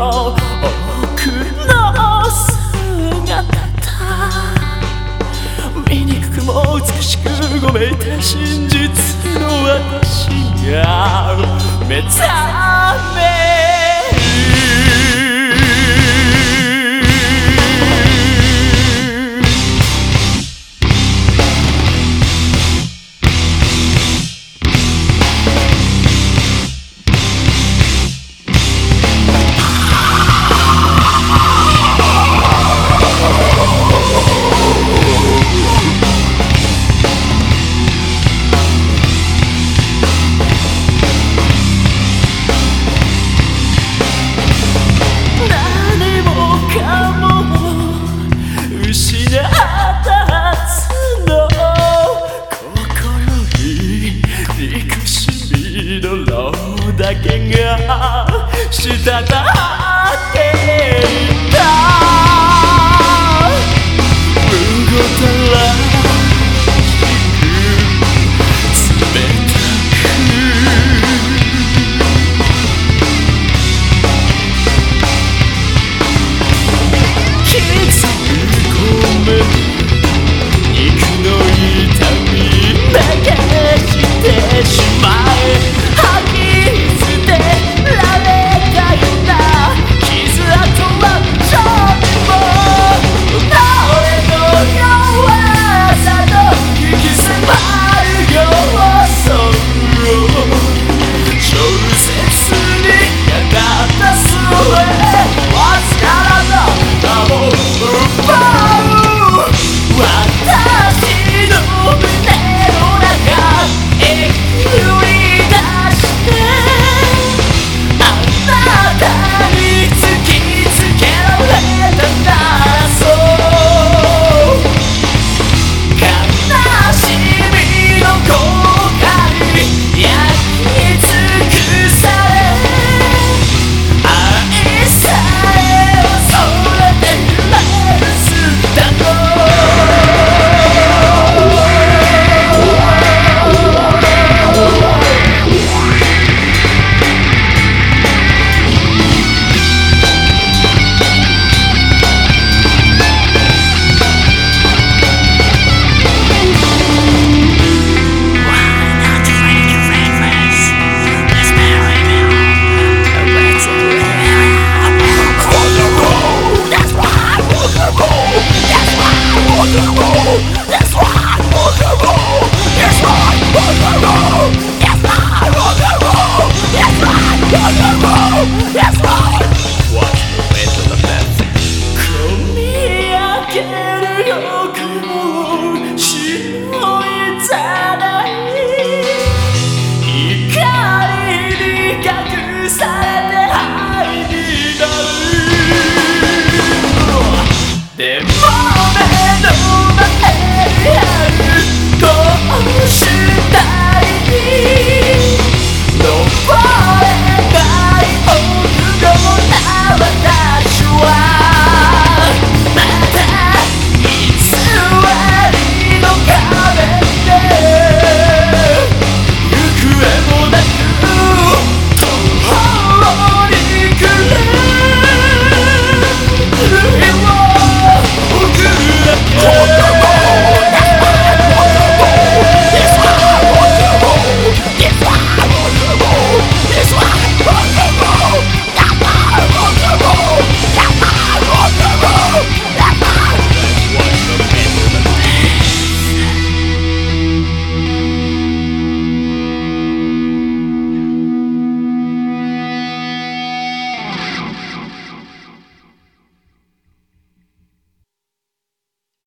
の奥の姿醜くも美しくごめいた真実の私が目覚める Satan.